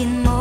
making more.